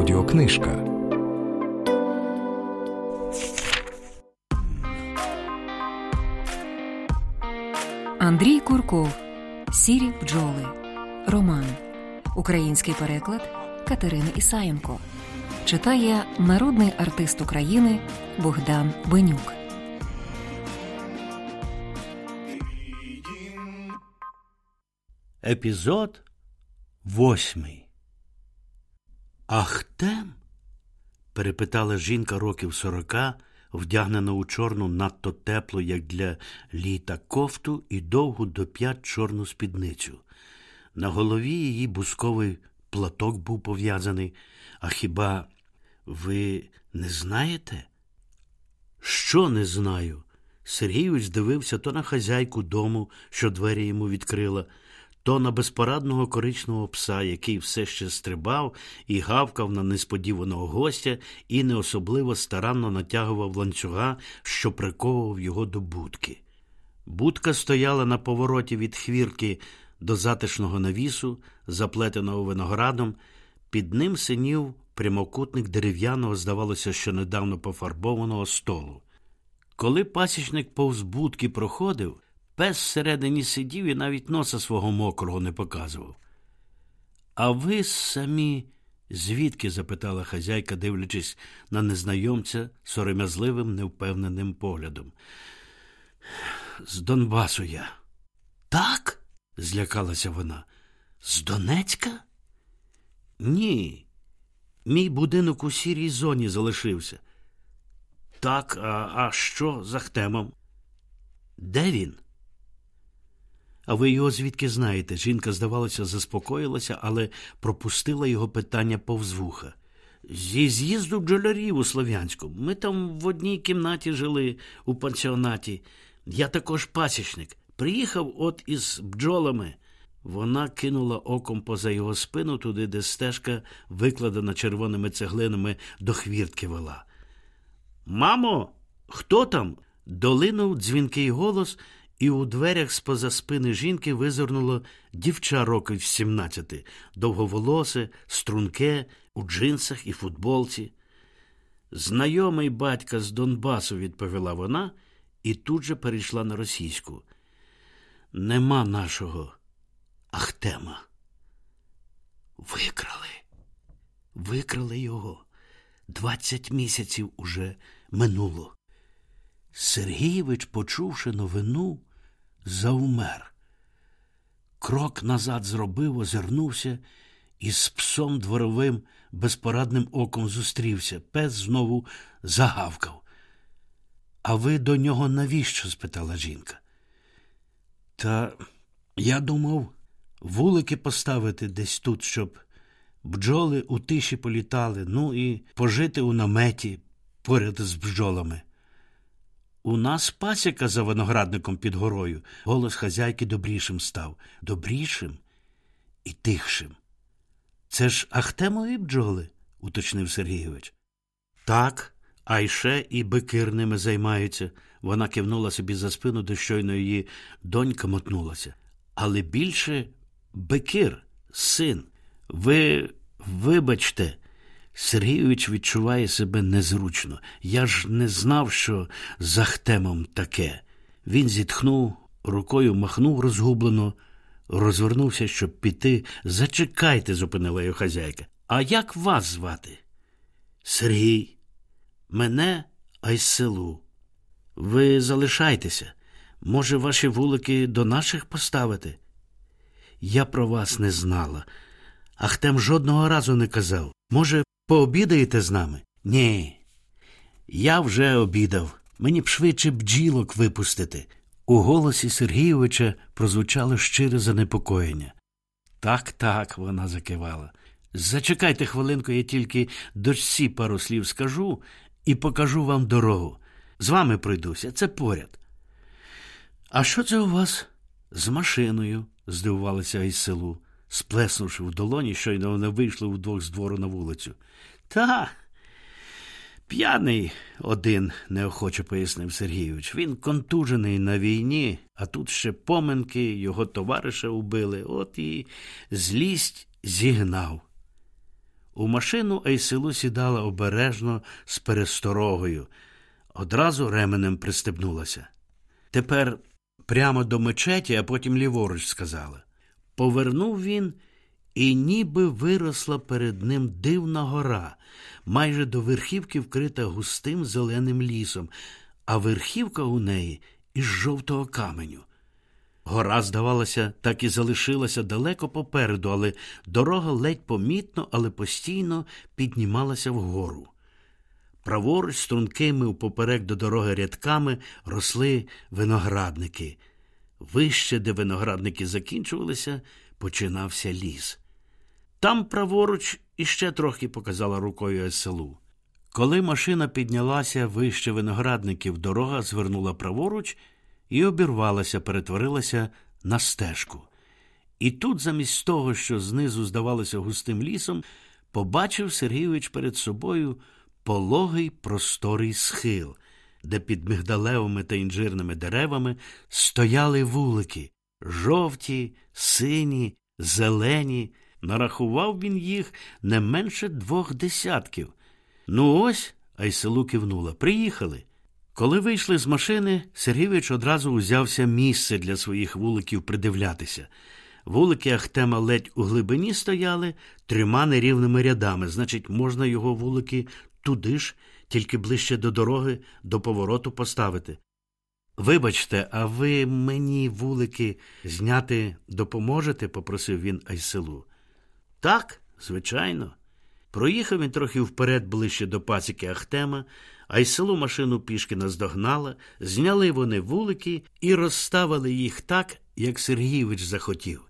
Аудіокнижка. Андрій Курков. Сірі бджоли. Роман. Український переклад Катерини Ісаєнко. Читає народний артист України Богдан Бенюк. Епізод восьмий. Ахтем? перепитала жінка років сорока, вдягнена у чорну надто теплу, як для літа кофту, і довгу до п'ят чорну спідницю. На голові її бусковий платок був пов'язаний. А хіба ви не знаєте? Що не знаю? Сергійович дивився то на хазяйку дому, що двері йому відкрила, то на безпорадного коричного пса, який все ще стрибав і гавкав на несподіваного гостя і не особливо старанно натягував ланцюга, що приковував його до будки. Будка стояла на повороті від хвірки до затишного навісу, заплетеного виноградом, під ним синів прямокутник дерев'яного, здавалося, що недавно пофарбованого столу. Коли пасічник повз будки проходив, пес всередині сидів і навіть носа свого мокрого не показував. А ви самі звідки? запитала хазяйка, дивлячись на незнайомця сором'язливим, невпевненим поглядом. З Донбасу я. Так? злякалася вона. З Донецька? Ні. Мій будинок у сірій зоні залишився. Так, а, а що за хтемом? Де він? А ви його звідки знаєте? Жінка, здавалося, заспокоїлася, але пропустила його питання повз вуха. Зі з'їзду бджолярів у Слов'янську. Ми там в одній кімнаті жили у пансіонаті. Я також пасічник. Приїхав от із бджолами. Вона кинула оком поза його спину туди, де стежка, викладена червоними цеглинами, до хвіртки вела. Мамо, хто там? долинув дзвінкий голос, і у дверях з поза спини жінки визирнуло дівча років сімнадцяти, довговолосе, струнке, у джинсах і футболці. Знайомий батька з Донбасу, відповіла вона, і тут же перейшла на російську. Нема нашого Ахтема. Викрали. Викрали його. Двадцять місяців уже минуло. Сергійович, почувши новину, завмер. Крок назад зробив, озирнувся і з псом дворовим безпорадним оком зустрівся. Пес знову загавкав. А ви до нього навіщо? спитала жінка. Та я думав вулики поставити десь тут, щоб бджоли у тиші політали, ну і пожити у наметі поряд з бджолами. У нас пасіка за виноградником під горою. Голос хазяйки добрішим став. Добрішим і тихшим. Це ж Ахтемові бджоли, уточнив Сергійович. Так, а ще і бикир ними займаються. Вона кивнула собі за спину, де щойно її донька мотнулася. Але більше бикир, син. Ви вибачте, Сергійович відчуває себе незручно. Я ж не знав, що за хтемом таке. Він зітхнув, рукою махнув розгублено, розвернувся, щоб піти. Зачекайте, зупинила його хазяйка. А як вас звати? Сергій. Мене Айселу. Ви залишайтеся. Може, ваші вулики до наших поставити? Я про вас не знала. Ахтем жодного разу не казав. Може, пообідаєте з нами? Ні. Я вже обідав. Мені б швидше бджілок випустити. У голосі Сергійовича прозвучало щире занепокоєння. Так, так, вона закивала. Зачекайте хвилинку, я тільки дочці пару слів скажу і покажу вам дорогу. З вами пройдуся, це поряд. А що це у вас з машиною? здивувалася із селу, сплеснувши в долоні, щойно вони вийшли вдвох з двору на вулицю. Та п'яний один, неохоче пояснив Сергійович. Він контужений на війні, а тут ще поминки, його товариша убили, от і злість зігнав. У машину Айсилу сідала обережно з пересторогою, одразу ременем пристебнулася. Тепер прямо до мечеті, а потім ліворуч сказала. Повернув він, і ніби виросла перед ним дивна гора, майже до верхівки вкрита густим зеленим лісом, а верхівка у неї із жовтого каменю. Гора, здавалося, так і залишилася далеко попереду, але дорога ледь помітно, але постійно піднімалася вгору. Праворуч стрункими упоперек до дороги рядками росли виноградники. Вище, де виноградники закінчувалися, починався ліс. Там праворуч іще трохи показала рукою селу. Коли машина піднялася вище виноградників, дорога звернула праворуч і обірвалася, перетворилася на стежку. І тут, замість того, що знизу здавалося густим лісом, побачив Сергійович перед собою пологий просторий схил, де під мигдалевими та інжирними деревами стояли вулики жовті, сині, зелені. Нарахував він їх не менше двох десятків. Ну, ось, Айселу кивнула. Приїхали. Коли вийшли з машини, Сергійович одразу узявся місце для своїх вуликів придивлятися. Вулики Ахтема ледь у глибині стояли трьома нерівними рядами, значить, можна його вулики туди ж, тільки ближче до дороги, до повороту поставити. Вибачте, а ви мені вулики зняти допоможете? попросив він Айселу. Так, звичайно. Проїхав він трохи вперед ближче до пасіки Ахтема, а й село машину пішки наздогнала, зняли вони вулики і розставили їх так, як Сергійович захотів.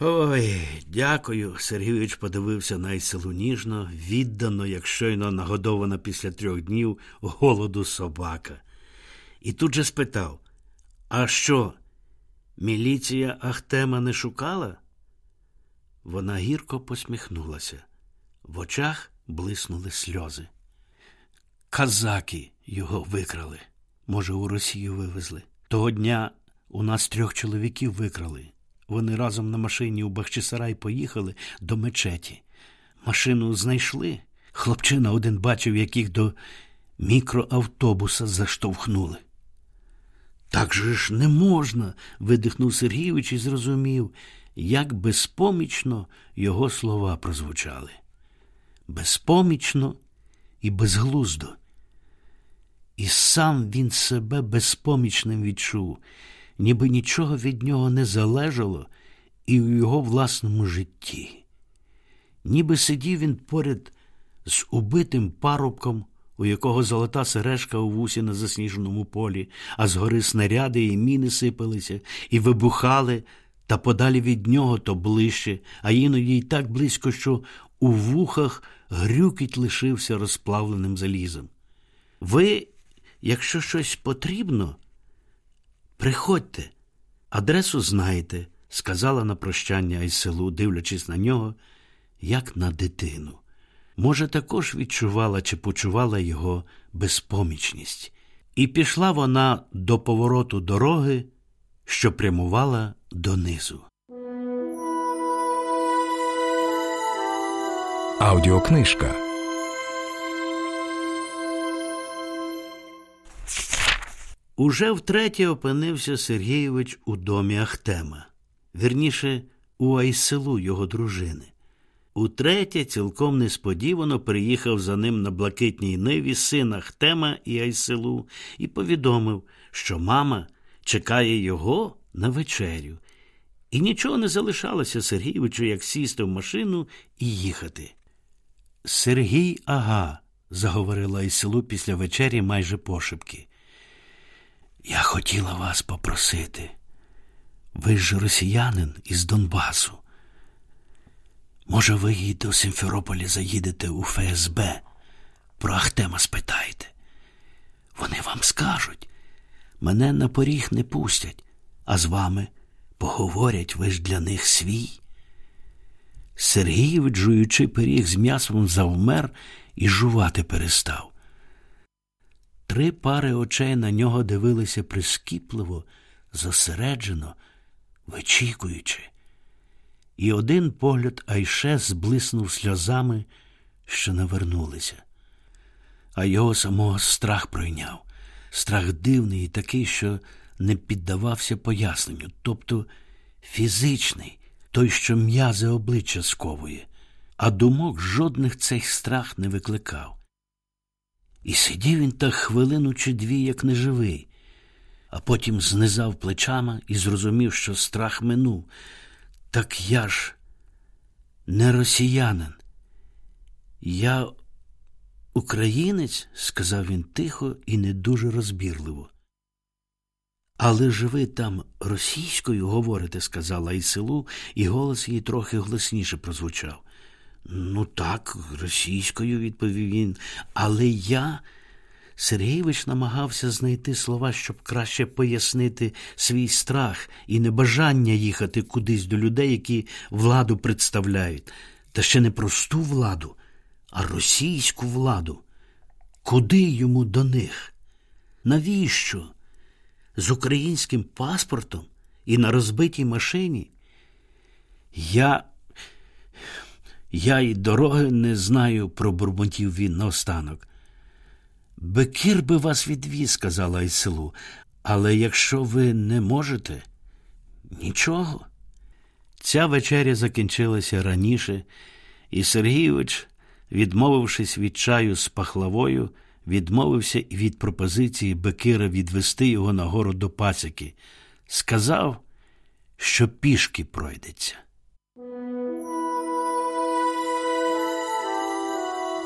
Ой, дякую. Сергійович подивився на Айселу ніжно, віддано, як щойно нагодована після трьох днів голоду собака. І тут же спитав: А що, міліція Ахтема не шукала? Вона гірко посміхнулася. В очах блиснули сльози. Казаки його викрали. Може, у Росію вивезли. Того дня у нас трьох чоловіків викрали. Вони разом на машині у Бахчисарай поїхали до мечеті. Машину знайшли. Хлопчина один бачив, яких до мікроавтобуса заштовхнули. Так же ж не можна. видихнув Сергійович і зрозумів, як безпомічно його слова прозвучали. Безпомічно і безглуздо. І сам він себе безпомічним відчув, ніби нічого від нього не залежало і в його власному житті. Ніби сидів він поряд з убитим парубком, у якого золота сережка у вусі на засніженому полі, а згори снаряди і міни сипалися, і вибухали, та подалі від нього то ближче, а іноді й так близько, що у вухах грюкіт лишився розплавленим залізом. Ви, якщо щось потрібно, приходьте, адресу знаєте, сказала на прощання Айселу, дивлячись на нього, як на дитину. Може, також відчувала чи почувала його безпомічність. І пішла вона до повороту дороги, що прямувала донизу. Аудіокнижка. Уже втретє опинився Сергійович у домі Ахтема, вірніше, у Айселу його дружини. Утретє, цілком несподівано приїхав за ним на блакитній ниві син Ахтема і Айселу і повідомив, що мама чекає його на вечерю. І нічого не залишалося Сергійовичу, як сісти в машину і їхати. Сергій ага, заговорила Айселу після вечері майже пошепки. Хотіла вас попросити. Ви ж росіянин із Донбасу. Може, ви і до Сімферополя заїдете у ФСБ, про Ахтема спитаєте. Вони вам скажуть, мене на поріг не пустять, а з вами поговорять ви ж для них свій. Сергій, жуючи пиріг з м'ясом, завмер і жувати перестав. Три пари очей на нього дивилися прискіпливо, зосереджено, вичікуючи. і один погляд Айше зблиснув сльозами, що навернулися. А його самого страх пройняв, страх дивний і такий, що не піддавався поясненню, тобто фізичний, той, що м'язи обличчя сковує, а думок жодних цей страх не викликав. І сидів він так хвилину чи дві, як неживий, а потім знизав плечами і зрозумів, що страх минув. Так я ж не росіянин. Я українець, сказав він тихо і не дуже розбірливо. Але ж ви там російською говорите, сказала Айсилу, і голос її трохи голосніше прозвучав. Ну, так, російською, відповів він, але я. Сергійович намагався знайти слова, щоб краще пояснити свій страх і небажання їхати кудись до людей, які владу представляють, та ще не просту владу, а російську владу. Куди йому до них? Навіщо? З українським паспортом і на розбитій машині? Я я й дороги не знаю, пробурмотів він наостанок. Бекір би вас відвіз, сказала Айселу, але якщо ви не можете, нічого. Ця вечеря закінчилася раніше, і Сергійович, відмовившись від чаю з пахлавою, відмовився і від пропозиції Бекира відвести його на гору до пасіки. Сказав, що пішки пройдеться.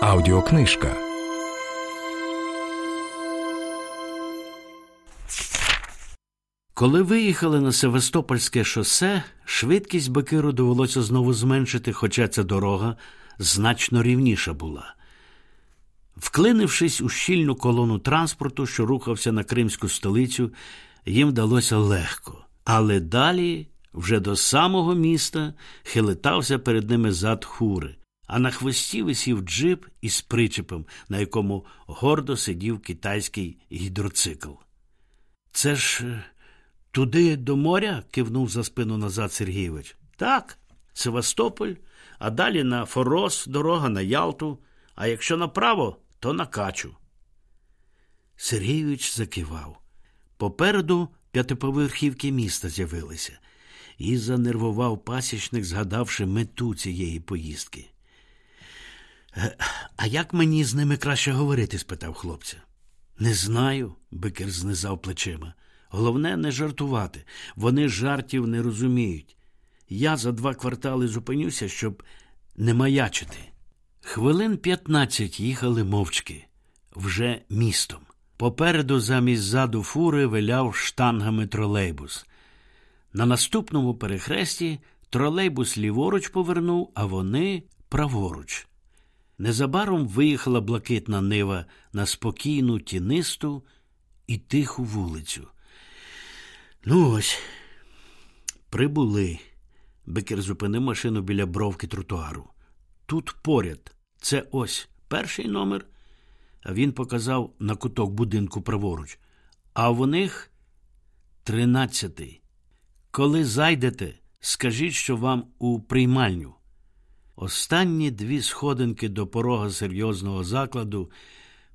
Аудіокнижка. Коли виїхали на Севастопольське шосе, швидкість Бакиру довелося знову зменшити, хоча ця дорога значно рівніша була. Вклинившись у щільну колону транспорту, що рухався на кримську столицю, їм вдалося легко. Але далі, вже до самого міста, хилитався перед ними зад хури а на хвості висів джип із причепом, на якому гордо сидів китайський гідроцикл. Це ж е, туди до моря? кивнув за спину назад Сергійович. Так, Севастополь, а далі на Форос, дорога на Ялту, а якщо направо, то на Качу. Сергійович закивав. Попереду п'ятиповерхівки міста з'явилися, і занервував пасічник, згадавши мету цієї поїздки. Е, а як мені з ними краще говорити? спитав хлопця. Не знаю, бикер знизав плечима. Головне, не жартувати. Вони жартів не розуміють. Я за два квартали зупинюся, щоб не маячити. Хвилин п'ятнадцять їхали мовчки, вже містом. Попереду замість заду фури виляв штангами тролейбус. На наступному перехресті тролейбус ліворуч повернув, а вони праворуч. Незабаром виїхала блакитна нива на спокійну, тінисту і тиху вулицю. Ну ось, прибули. Бекер зупинив машину біля бровки тротуару. Тут поряд. Це ось перший номер. А він показав на куток будинку праворуч. А в них тринадцятий. Коли зайдете, скажіть, що вам у приймальню. Останні дві сходинки до порога серйозного закладу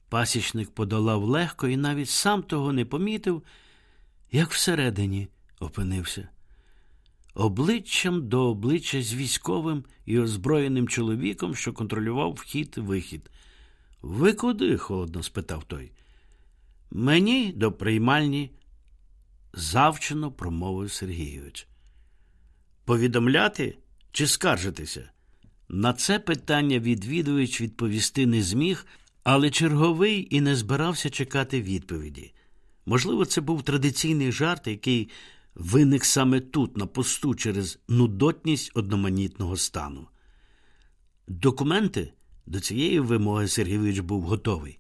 пасічник подолав легко і навіть сам того не помітив, як всередині опинився. Обличчям до обличчя з військовим і озброєним чоловіком, що контролював вхід вихід. Ви куди? холодно спитав той. Мені до приймальні, завчено промовив Сергійович. Повідомляти чи скаржитися? На це питання відвідувач відповісти не зміг, але черговий і не збирався чекати відповіді. Можливо, це був традиційний жарт, який виник саме тут, на посту, через нудотність одноманітного стану. Документи до цієї вимоги Сергійович був готовий.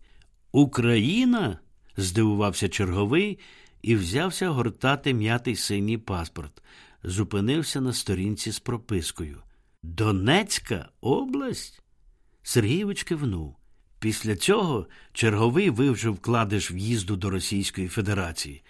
Україна? здивувався черговий і взявся гортати м'ятий синій паспорт, зупинився на сторінці з пропискою. Донецька область? Сергійович кивнув. Після цього черговий вивчив вкладиш в'їзду до Російської Федерації.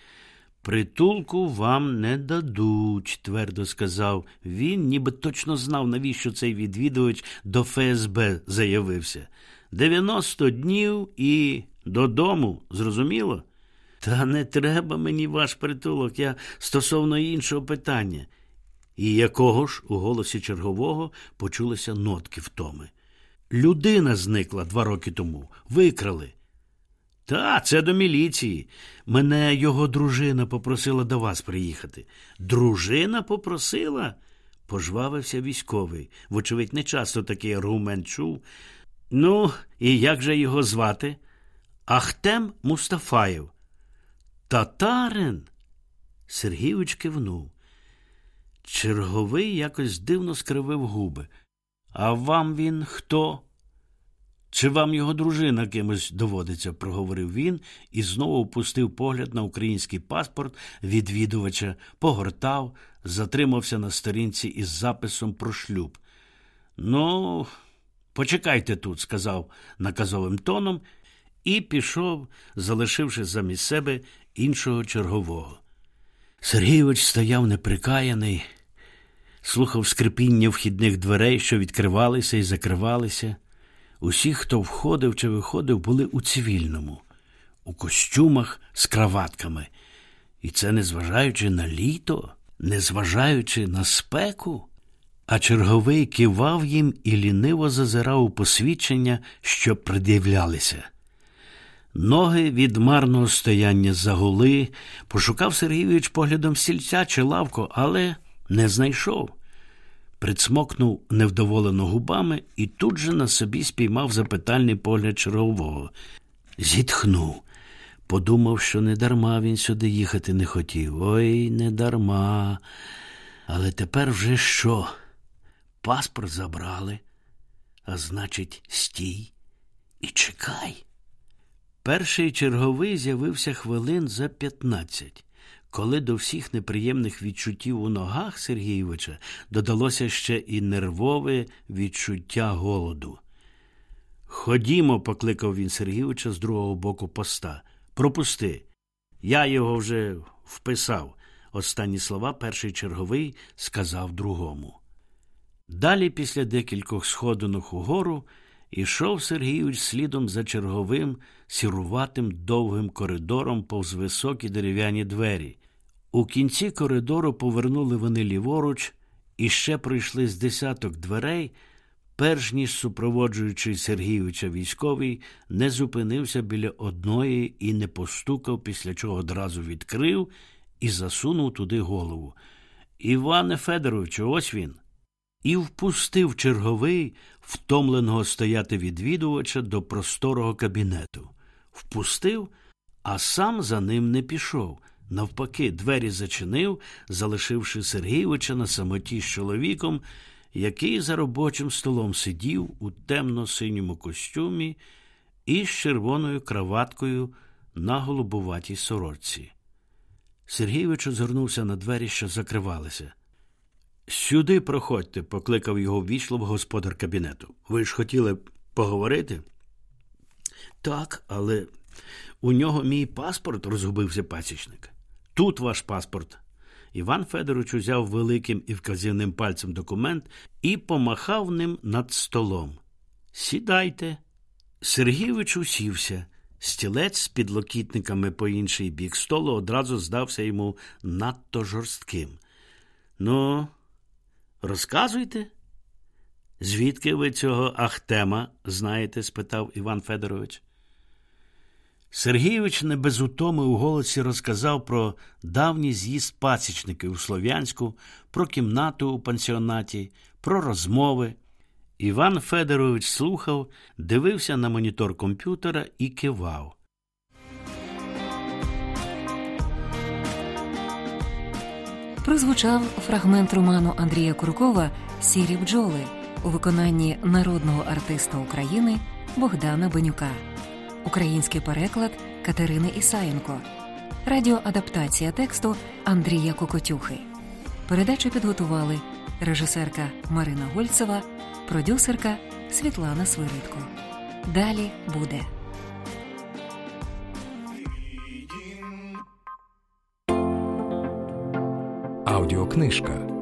Притулку вам не дадуть, твердо сказав він, ніби точно знав, навіщо цей відвідувач до ФСБ заявився. Дев'яносто днів і додому, зрозуміло? Та не треба мені ваш притулок, я стосовно іншого питання. І якого ж у голосі чергового почулися нотки втоми. Людина зникла два роки тому, викрали. Та, це до міліції. Мене його дружина попросила до вас приїхати. Дружина попросила? пожвавився військовий. Вочевидь, не часто такий аргумент чув. Ну, і як же його звати? Ахтем Мустафаєв. Татарин? Сергійович кивнув. Черговий якось дивно скривив губи. А вам він хто? Чи вам його дружина кимось доводиться? проговорив він і знову опустив погляд на український паспорт відвідувача, погортав, затримався на сторінці із записом про шлюб. Ну, почекайте тут, сказав наказовим тоном, і пішов, залишивши замість себе іншого чергового. Сергійович стояв неприкаяний, слухав скрипіння вхідних дверей, що відкривалися і закривалися. Усі, хто входив чи виходив, були у цивільному, у костюмах з краватками. І це незважаючи на літо, незважаючи на спеку. А черговий кивав їм і ліниво зазирав у посвідчення, що пред'являлися. Ноги від марного стояння загули, пошукав Сергійович поглядом стільця чи лавку, але не знайшов. Прицмокнув невдоволено губами і тут же на собі спіймав запитальний погляд чергового. Зітхнув. Подумав, що не дарма він сюди їхати не хотів. Ой, не дарма. Але тепер вже що? Паспорт забрали, а значить, стій і чекай. Перший черговий з'явився хвилин за п'ятнадцять. Коли до всіх неприємних відчуттів у ногах Сергійовича додалося ще і нервове відчуття голоду. Ходімо, покликав він Сергійовича з другого боку поста. Пропусти. Я його вже вписав. Останні слова перший черговий сказав другому. Далі, після декількох сходинок угору, ішов Сергійович слідом за черговим сіруватим довгим коридором повз високі дерев'яні двері. У кінці коридору повернули вони ліворуч і ще пройшли з десяток дверей, перш ніж супроводжуючий Сергійовича військовий, не зупинився біля одної і не постукав, після чого одразу відкрив і засунув туди голову. Іване Федоровичу, ось він. І впустив черговий, втомленого стояти відвідувача до просторого кабінету. Впустив, а сам за ним не пішов. Навпаки, двері зачинив, залишивши Сергійовича на самоті з чоловіком, який за робочим столом сидів у темно-синьому костюмі і з червоною краваткою на голубуватій сорочці. Сергійович озирнувся на двері, що закривалися. Сюди проходьте, покликав його ввійшло господар кабінету. Ви ж хотіли поговорити? Так, але у нього мій паспорт, розгубився пасічник. Тут ваш паспорт. Іван Федорович узяв великим і вказівним пальцем документ і помахав ним над столом. Сідайте. Сергійович усівся. Стілець з підлокітниками по інший бік столу одразу здався йому надто жорстким. Ну, розказуйте. Звідки ви цього Ахтема знаєте? спитав Іван Федорович. Сергійович не без утоми у голосі розказав про давній з'їзд пасічників у Слов'янську, про кімнату у пансіонаті, про розмови. Іван Федорович слухав, дивився на монітор комп'ютера і кивав. Прозвучав фрагмент роману Андрія Куркова Сірі бджоли у виконанні народного артиста України Богдана Бенюка. Український переклад Катерини Ісаєнко, радіоадаптація тексту Андрія Кокотюхи. Передачу підготували режисерка Марина Гольцева, продюсерка Світлана Свиридко. Далі буде. Аудіокнижка.